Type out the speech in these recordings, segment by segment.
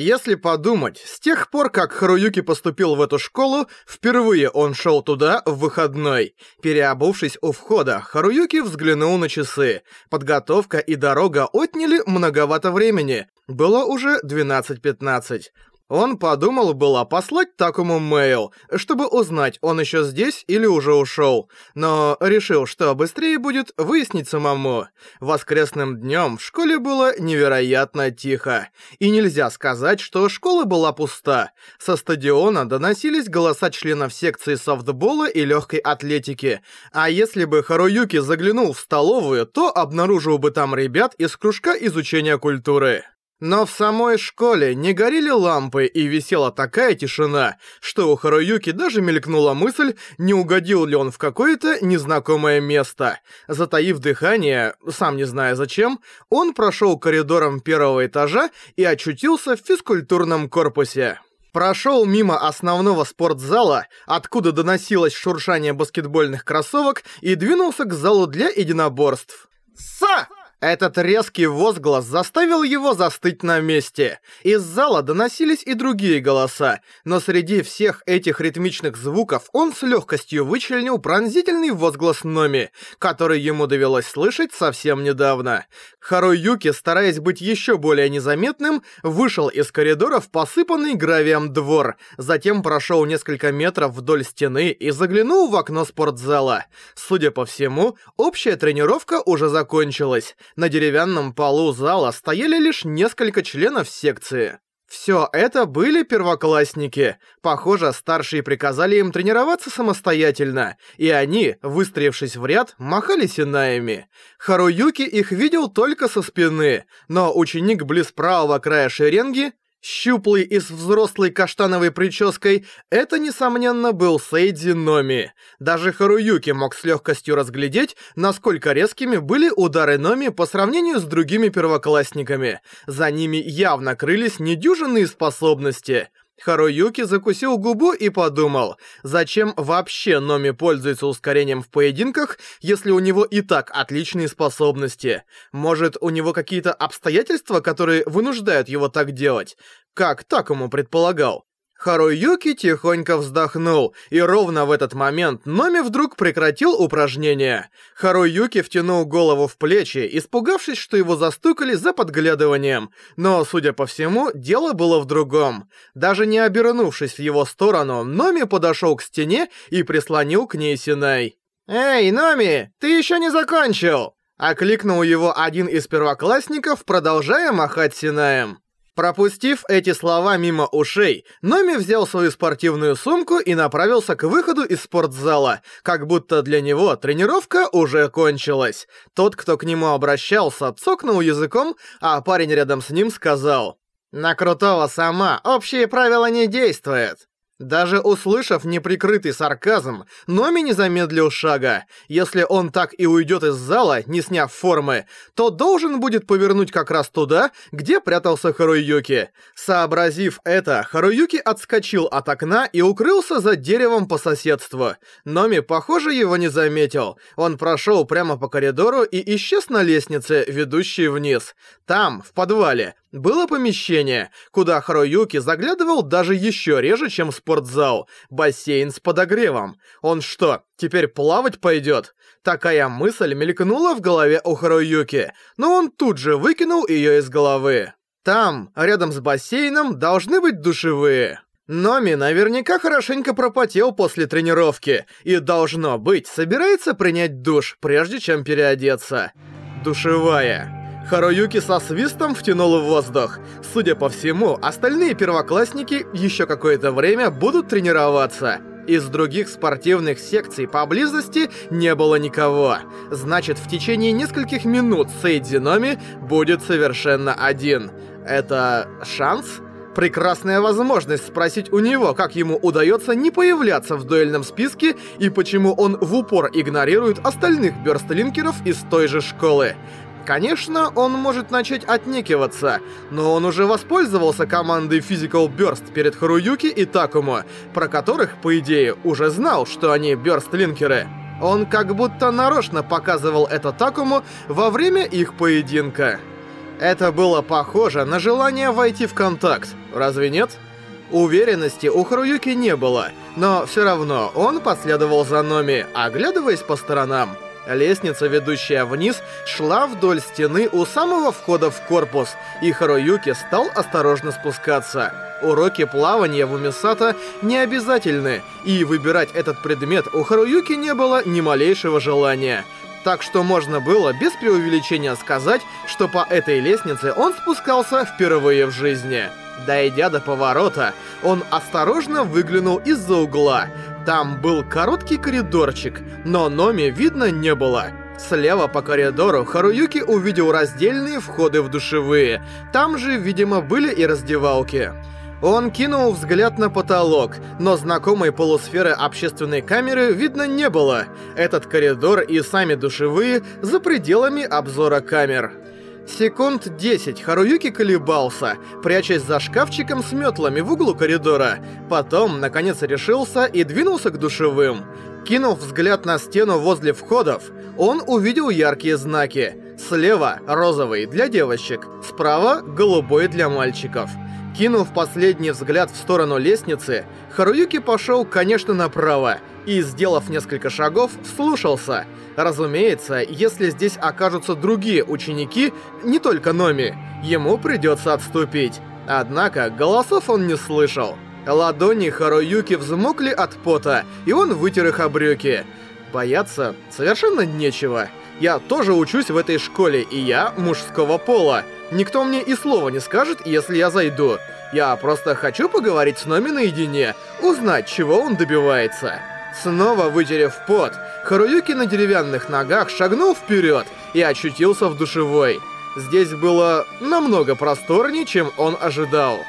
Если подумать, с тех пор, как Харуюки поступил в эту школу, впервые он шел туда в выходной. Переобувшись у входа, Харуюки взглянул на часы. Подготовка и дорога отняли многовато времени. Было уже 12.15. Он подумал было послать такому мейл, чтобы узнать, он еще здесь или уже ушел, но решил, что быстрее будет выяснить самому. Воскресным днем в школе было невероятно тихо, и нельзя сказать, что школа была пуста. Со стадиона доносились голоса членов секции софтбола и легкой атлетики, а если бы Харуюки заглянул в столовую, то обнаружил бы там ребят из кружка изучения культуры. Но в самой школе не горели лампы и висела такая тишина, что у Харуюки даже мелькнула мысль, не угодил ли он в какое-то незнакомое место. Затаив дыхание, сам не зная зачем, он прошел коридором первого этажа и очутился в физкультурном корпусе. Прошел мимо основного спортзала, откуда доносилось шуршание баскетбольных кроссовок, и двинулся к залу для единоборств. «Са!» Этот резкий возглас заставил его застыть на месте. Из зала доносились и другие голоса, но среди всех этих ритмичных звуков он с легкостью вычленил пронзительный возглас Номи, который ему довелось слышать совсем недавно. Харуюки, стараясь быть еще более незаметным, вышел из коридора в посыпанный гравием двор, затем прошел несколько метров вдоль стены и заглянул в окно спортзала. Судя по всему, общая тренировка уже закончилась на деревянном полу зала стояли лишь несколько членов секции. Всё это были первоклассники. Похоже, старшие приказали им тренироваться самостоятельно, и они, выстроившись в ряд, махали синаями. Харуюки их видел только со спины, но ученик близ правого края шеренги щуплый и с взрослой каштановой прической, это, несомненно, был Сейди Номи. Даже Харуюки мог с легкостью разглядеть, насколько резкими были удары Номи по сравнению с другими первоклассниками. За ними явно крылись недюжинные способности — Харуюки закусил губу и подумал, зачем вообще Номи пользуется ускорением в поединках, если у него и так отличные способности? Может, у него какие-то обстоятельства, которые вынуждают его так делать? Как так ему предполагал? Харуюки тихонько вздохнул, и ровно в этот момент Номи вдруг прекратил упражнение. Харуюки втянул голову в плечи, испугавшись, что его застукали за подглядыванием. Но, судя по всему, дело было в другом. Даже не обернувшись в его сторону, Номи подошел к стене и прислонил к ней Синай. «Эй, Номи, ты еще не закончил!» Окликнул его один из первоклассников, продолжая махать Синаем. Пропустив эти слова мимо ушей, Номи взял свою спортивную сумку и направился к выходу из спортзала, как будто для него тренировка уже кончилась. Тот, кто к нему обращался, цокнул языком, а парень рядом с ним сказал... «На крутого сама общие правила не действуют». Даже услышав неприкрытый сарказм, Номи не замедлил шага. Если он так и уйдет из зала, не сняв формы, то должен будет повернуть как раз туда, где прятался Харуюки. Сообразив это, Харуюки отскочил от окна и укрылся за деревом по соседству. Номи, похоже, его не заметил. Он прошел прямо по коридору и исчез на лестнице, ведущей вниз. Там, в подвале, было помещение, куда Харуюки заглядывал даже еще реже, чем с спортзал, бассейн с подогревом. Он что, теперь плавать пойдет? Такая мысль мелькнула в голове у Харуюки, но он тут же выкинул ее из головы. Там, рядом с бассейном, должны быть душевые. Номи наверняка хорошенько пропотел после тренировки и, должно быть, собирается принять душ, прежде чем переодеться. Душевая. Харуюки со свистом втянул в воздух. Судя по всему, остальные первоклассники еще какое-то время будут тренироваться. Из других спортивных секций поблизости не было никого. Значит, в течение нескольких минут Сейдзиноми будет совершенно один. Это шанс? Прекрасная возможность спросить у него, как ему удается не появляться в дуэльном списке и почему он в упор игнорирует остальных бёрстлинкеров из той же школы. Конечно, он может начать отнекиваться, но он уже воспользовался командой Physical Burst перед Харуюки и Такому, про которых, по идее, уже знал, что они бёрстлинкеры. Он как будто нарочно показывал это Такому во время их поединка. Это было похоже на желание войти в контакт, разве нет? Уверенности у Харуюки не было, но все равно он последовал за Номи, оглядываясь по сторонам. Лестница, ведущая вниз, шла вдоль стены у самого входа в корпус, и Харуюки стал осторожно спускаться. Уроки плавания в Умисата не обязательны, и выбирать этот предмет у Харуюки не было ни малейшего желания. Так что можно было без преувеличения сказать, что по этой лестнице он спускался впервые в жизни. Дойдя до поворота, он осторожно выглянул из-за угла — там был короткий коридорчик, но Номи видно не было. Слева по коридору Харуюки увидел раздельные входы в душевые. Там же, видимо, были и раздевалки. Он кинул взгляд на потолок, но знакомой полусферы общественной камеры видно не было. Этот коридор и сами душевые за пределами обзора камер. Секунд 10 Харуюки колебался, прячась за шкафчиком с метлами в углу коридора. Потом, наконец, решился и двинулся к душевым. Кинув взгляд на стену возле входов, он увидел яркие знаки. Слева — розовый для девочек, справа — голубой для мальчиков. Кинув последний взгляд в сторону лестницы, Харуюки пошел, конечно, направо, и, сделав несколько шагов, вслушался. Разумеется, если здесь окажутся другие ученики, не только Номи, ему придется отступить. Однако голосов он не слышал. Ладони Харуюки взмокли от пота, и он вытер их обрюки. Бояться совершенно нечего. Я тоже учусь в этой школе, и я мужского пола. Никто мне и слова не скажет, если я зайду. Я просто хочу поговорить с Номи наедине, узнать, чего он добивается. Снова вытерев пот, Харуюки на деревянных ногах шагнул вперед и очутился в душевой. Здесь было намного просторнее, чем он ожидал.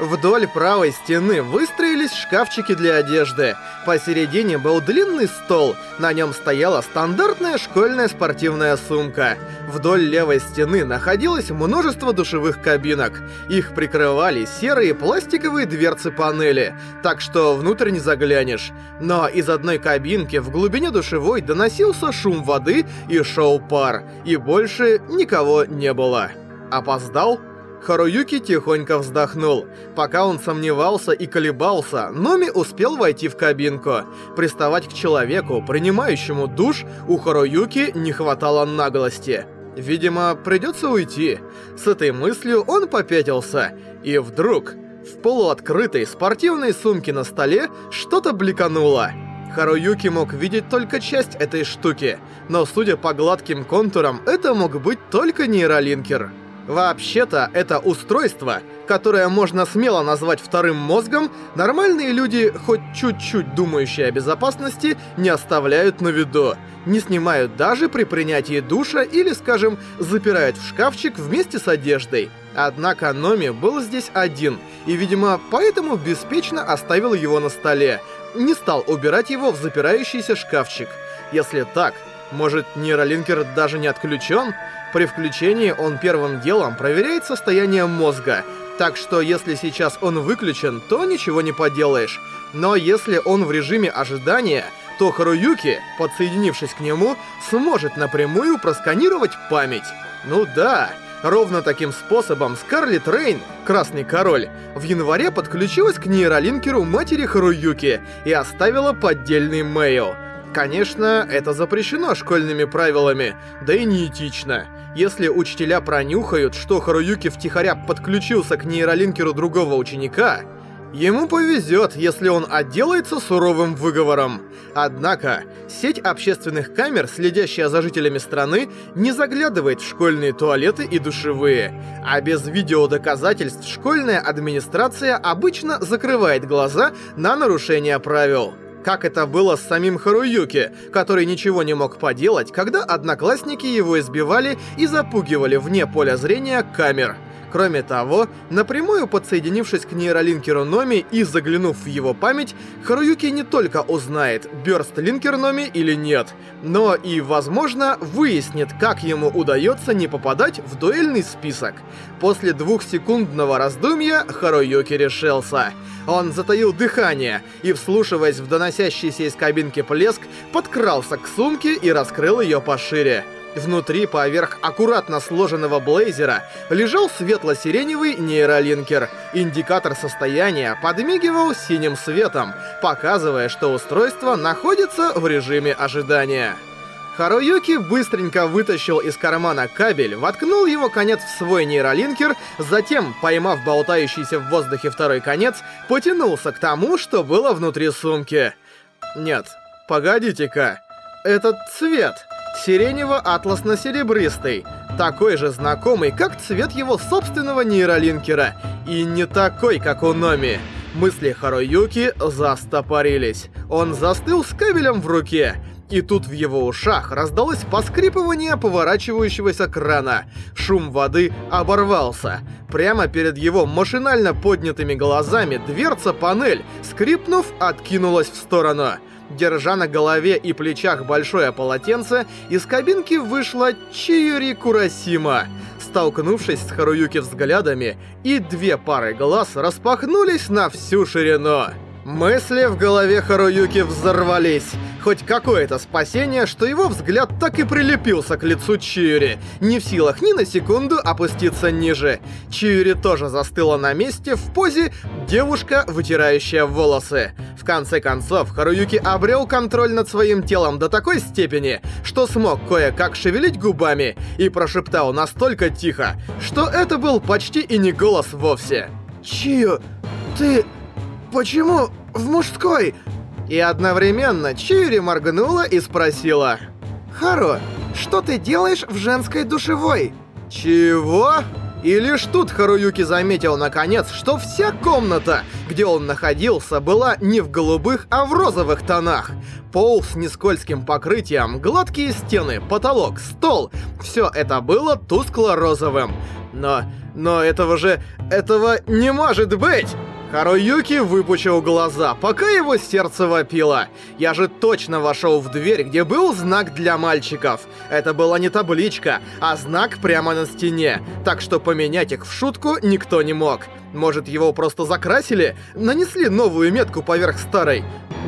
Вдоль правой стены выстроились шкафчики для одежды. Посередине был длинный стол, на нем стояла стандартная школьная спортивная сумка. Вдоль левой стены находилось множество душевых кабинок. Их прикрывали серые пластиковые дверцы панели, так что внутрь не заглянешь. Но из одной кабинки в глубине душевой доносился шум воды и шел пар, и больше никого не было. Опоздал? Харуюки тихонько вздохнул. Пока он сомневался и колебался, Номи успел войти в кабинку. Приставать к человеку, принимающему душ, у Харуюки не хватало наглости. Видимо, придется уйти. С этой мыслью он попятился. И вдруг... В полуоткрытой спортивной сумке на столе что-то бликануло. Харуюки мог видеть только часть этой штуки, но судя по гладким контурам, это мог быть только нейролинкер. Вообще-то, это устройство, которое можно смело назвать вторым мозгом, нормальные люди, хоть чуть-чуть думающие о безопасности, не оставляют на виду. Не снимают даже при принятии душа или, скажем, запирают в шкафчик вместе с одеждой. Однако Номи был здесь один, и, видимо, поэтому беспечно оставил его на столе. Не стал убирать его в запирающийся шкафчик. Если так, может, нейролинкер даже не отключен? При включении он первым делом проверяет состояние мозга, так что если сейчас он выключен, то ничего не поделаешь. Но если он в режиме ожидания, то Харуюки, подсоединившись к нему, сможет напрямую просканировать память. Ну да, ровно таким способом Скарлетт Рейн, Красный Король, в январе подключилась к нейролинкеру матери Харуюки и оставила поддельный мейл — Конечно, это запрещено школьными правилами, да и неэтично. Если учителя пронюхают, что Харуюки втихаря подключился к нейролинкеру другого ученика, Ему повезет, если он отделается суровым выговором. Однако, сеть общественных камер, следящая за жителями страны, не заглядывает в школьные туалеты и душевые. А без видеодоказательств школьная администрация обычно закрывает глаза на нарушение правил как это было с самим Харуюки, который ничего не мог поделать, когда одноклассники его избивали и запугивали вне поля зрения камер. Кроме того, напрямую подсоединившись к нейролинкеру Номи и заглянув в его память, Харуюки не только узнает, бёрст линкер Номи или нет, но и, возможно, выяснит, как ему удается не попадать в дуэльный список. После двухсекундного раздумья Харуюки решился. Он затаил дыхание и, вслушиваясь в доносящийся из кабинки плеск, подкрался к сумке и раскрыл ее пошире. Внутри, поверх аккуратно сложенного блейзера, лежал светло-сиреневый нейролинкер. Индикатор состояния подмигивал синим светом, показывая, что устройство находится в режиме ожидания. Харуюки быстренько вытащил из кармана кабель, воткнул его конец в свой нейролинкер, затем, поймав болтающийся в воздухе второй конец, потянулся к тому, что было внутри сумки. Нет, погодите-ка, этот цвет сиренево-атласно-серебристый, такой же знакомый, как цвет его собственного нейролинкера, и не такой, как у Номи. Мысли Харуюки застопорились. Он застыл с кабелем в руке. И тут в его ушах раздалось поскрипывание поворачивающегося крана. Шум воды оборвался. Прямо перед его машинально поднятыми глазами дверца-панель, скрипнув, откинулась в сторону. Держа на голове и плечах большое полотенце, из кабинки вышла Чиюри Курасима. Столкнувшись с Харуюки взглядами, и две пары глаз распахнулись на всю ширину. Мысли в голове Харуюки взорвались хоть какое-то спасение, что его взгляд так и прилепился к лицу Чиури, не в силах ни на секунду опуститься ниже. Чиури тоже застыла на месте в позе «девушка, вытирающая волосы». В конце концов, Харуюки обрел контроль над своим телом до такой степени, что смог кое-как шевелить губами и прошептал настолько тихо, что это был почти и не голос вовсе. «Чию, ты... почему в мужской...» И одновременно Чиури моргнула и спросила. «Харо, что ты делаешь в женской душевой?» «Чего?» И лишь тут Харуюки заметил наконец, что вся комната, где он находился, была не в голубых, а в розовых тонах. Пол с нескользким покрытием, гладкие стены, потолок, стол — все это было тускло-розовым. Но... но этого же... этого не может быть! Харуюки выпучил глаза, пока его сердце вопило. Я же точно вошел в дверь, где был знак для мальчиков. Это была не табличка, а знак прямо на стене, так что поменять их в шутку никто не мог. Может, его просто закрасили? Нанесли новую метку поверх старой?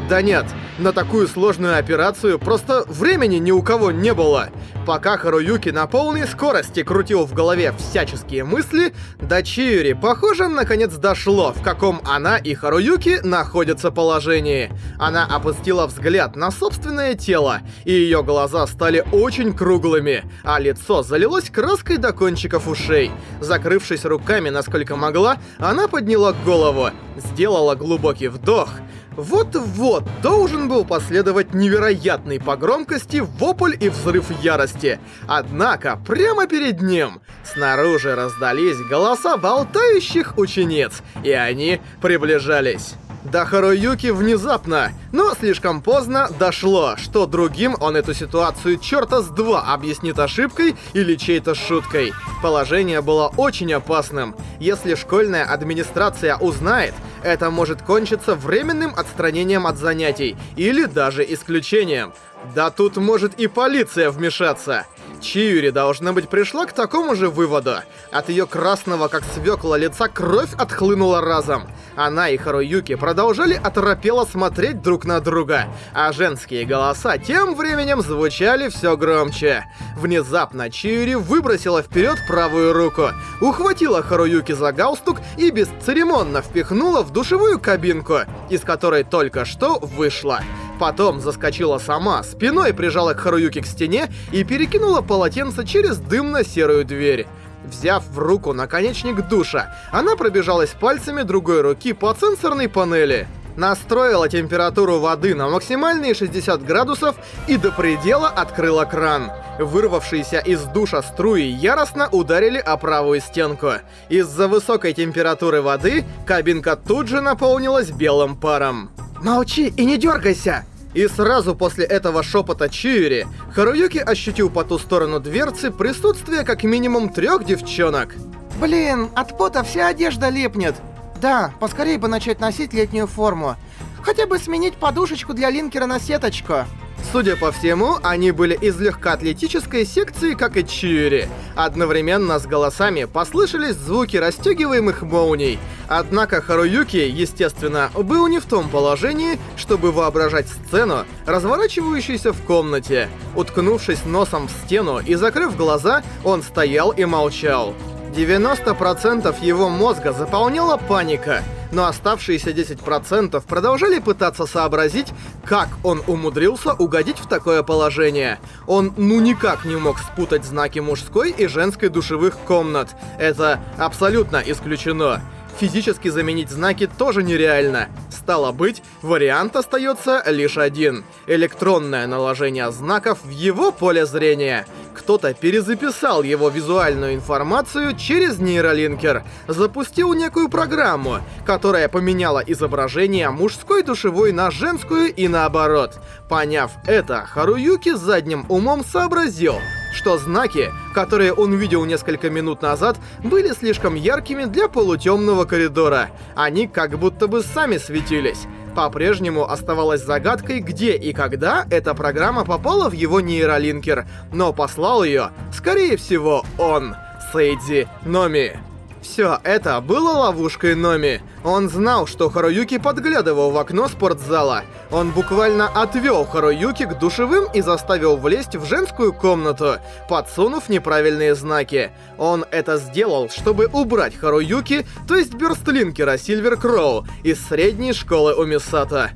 Да нет, на такую сложную операцию просто времени ни у кого не было. Пока Харуюки на полной скорости крутил в голове всяческие мысли, до Чиури, похоже, наконец дошло, в каком она и Харуюки находятся положении. Она опустила взгляд на собственное тело, и ее глаза стали очень круглыми, а лицо залилось краской до кончиков ушей. Закрывшись руками, насколько могла, она подняла голову, сделала глубокий вдох. Вот-вот должен был последовать невероятный по громкости вопль и взрыв ярости. Однако, прямо перед ним, снаружи раздались голоса болтающих учениц, и они приближались. До Харуюки внезапно, но слишком поздно дошло, что другим он эту ситуацию черта с два объяснит ошибкой или чьей-то шуткой. Положение было очень опасным. Если школьная администрация узнает, это может кончиться временным отстранением от занятий или даже исключением. Да тут может и полиция вмешаться. Чиури, должно быть, пришла к такому же выводу. От ее красного, как свекла, лица кровь отхлынула разом. Она и Харуюки продолжали оторопело смотреть друг на друга, а женские голоса тем временем звучали все громче. Внезапно Чиури выбросила вперед правую руку, ухватила Харуюки за галстук и бесцеремонно впихнула в душевую кабинку, из которой только что вышла. Потом заскочила сама, спиной прижала к Харуюке к стене и перекинула полотенце через дымно-серую дверь. Взяв в руку наконечник душа, она пробежалась пальцами другой руки по сенсорной панели. Настроила температуру воды на максимальные 60 градусов и до предела открыла кран. Вырвавшиеся из душа струи яростно ударили о правую стенку. Из-за высокой температуры воды кабинка тут же наполнилась белым паром. Молчи и не дергайся! И сразу после этого шепота Чиури, Харуюки ощутил по ту сторону дверцы присутствие как минимум трех девчонок. Блин, от пота вся одежда липнет. Да, поскорее бы начать носить летнюю форму. Хотя бы сменить подушечку для линкера на сеточку. Судя по всему, они были из легкоатлетической секции, как и Чири. Одновременно с голосами послышались звуки расстегиваемых молний. Однако Харуюки, естественно, был не в том положении, чтобы воображать сцену, разворачивающуюся в комнате. Уткнувшись носом в стену и закрыв глаза, он стоял и молчал. 90% его мозга заполняла паника — но оставшиеся 10% продолжали пытаться сообразить, как он умудрился угодить в такое положение. Он ну никак не мог спутать знаки мужской и женской душевых комнат. Это абсолютно исключено. Физически заменить знаки тоже нереально. Стало быть, вариант остается лишь один. Электронное наложение знаков в его поле зрения кто-то перезаписал его визуальную информацию через нейролинкер, запустил некую программу, которая поменяла изображение мужской душевой на женскую и наоборот. Поняв это, Харуюки задним умом сообразил, что знаки, которые он видел несколько минут назад, были слишком яркими для полутемного коридора. Они как будто бы сами светились. По-прежнему оставалось загадкой, где и когда эта программа попала в его нейролинкер, но послал ее, скорее всего, он, Сейди Номи. Все это было ловушкой Номи. Он знал, что Харуюки подглядывал в окно спортзала. Он буквально отвёл Харуюки к душевым и заставил влезть в женскую комнату, подсунув неправильные знаки. Он это сделал, чтобы убрать Харуюки, то есть Бёрстлинкера Сильвер Кроу, из средней школы Умисата.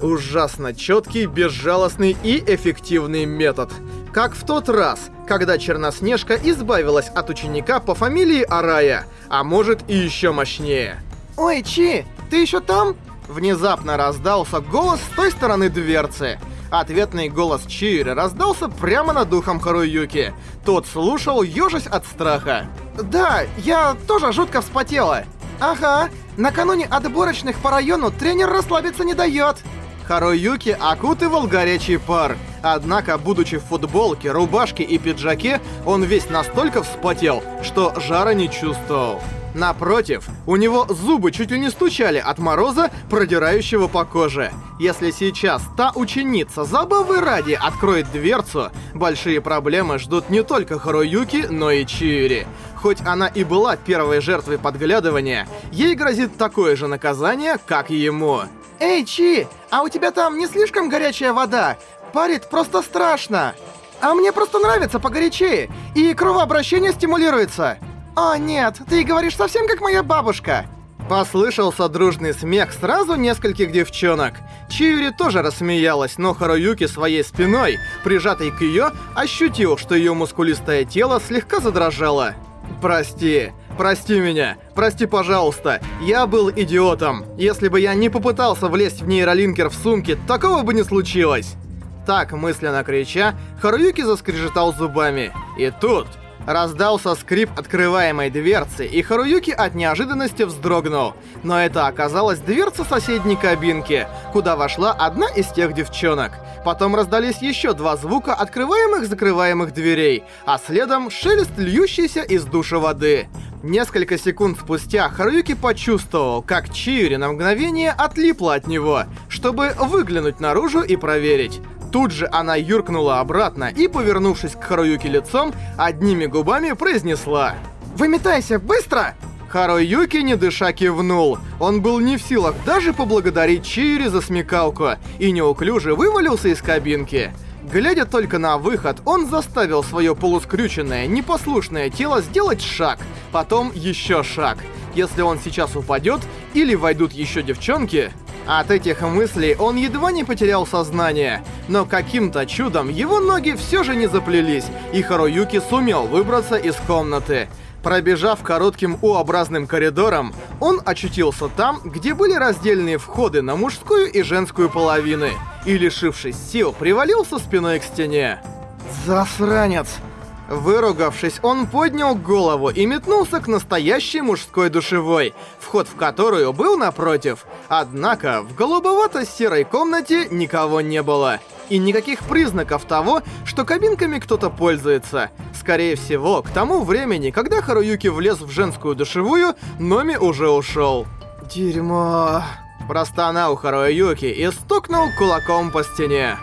Ужасно четкий, безжалостный и эффективный метод. Как в тот раз, когда Черноснежка избавилась от ученика по фамилии Арая, а может и еще мощнее. «Ой, Чи, ты еще там?» Внезапно раздался голос с той стороны дверцы. Ответный голос Чиири раздался прямо над духом Харуюки. Тот слушал, ежась от страха. «Да, я тоже жутко вспотела». «Ага, накануне отборочных по району тренер расслабиться не дает». Харуюки окутывал горячий пар. Однако, будучи в футболке, рубашке и пиджаке, он весь настолько вспотел, что жара не чувствовал. Напротив, у него зубы чуть ли не стучали от мороза, продирающего по коже. Если сейчас та ученица забавы ради откроет дверцу, большие проблемы ждут не только Харуюки, но и Чиури. Хоть она и была первой жертвой подглядывания, ей грозит такое же наказание, как и ему. Эй, Чи, а у тебя там не слишком горячая вода? Парит просто страшно. А мне просто нравится погорячее, и кровообращение стимулируется. О нет, ты говоришь совсем как моя бабушка. Послышался дружный смех сразу нескольких девчонок. Чиури тоже рассмеялась, но Харуюки своей спиной, прижатой к ее, ощутил, что ее мускулистое тело слегка задрожало. «Прости, Прости меня. Прости, пожалуйста. Я был идиотом. Если бы я не попытался влезть в нейролинкер в сумке, такого бы не случилось. Так, мысленно крича, Харуюки заскрежетал зубами. И тут Раздался скрип открываемой дверцы, и Харуюки от неожиданности вздрогнул. Но это оказалась дверца соседней кабинки, куда вошла одна из тех девчонок. Потом раздались еще два звука открываемых-закрываемых дверей, а следом шелест льющейся из душа воды. Несколько секунд спустя Харуюки почувствовал, как Чиури на мгновение отлипла от него, чтобы выглянуть наружу и проверить. Тут же она юркнула обратно и, повернувшись к Харуюке лицом, одними губами произнесла «Выметайся, быстро!» Харуюки, не дыша, кивнул. Он был не в силах даже поблагодарить Чири за смекалку и неуклюже вывалился из кабинки. Глядя только на выход, он заставил свое полускрюченное, непослушное тело сделать шаг, потом еще шаг. Если он сейчас упадет или войдут еще девчонки, от этих мыслей он едва не потерял сознание, но каким-то чудом его ноги все же не заплелись, и Харуюки сумел выбраться из комнаты. Пробежав коротким У-образным коридором, он очутился там, где были раздельные входы на мужскую и женскую половины, и, лишившись сил, привалился спиной к стене. «Засранец!» Выругавшись, он поднял голову и метнулся к настоящей мужской душевой, вход в которую был напротив. Однако в голубовато-серой комнате никого не было. И никаких признаков того, что кабинками кто-то пользуется. Скорее всего, к тому времени, когда Харуюки влез в женскую душевую, Номи уже ушел. «Дерьмо...» Простонал Харуюки и стукнул кулаком по стене.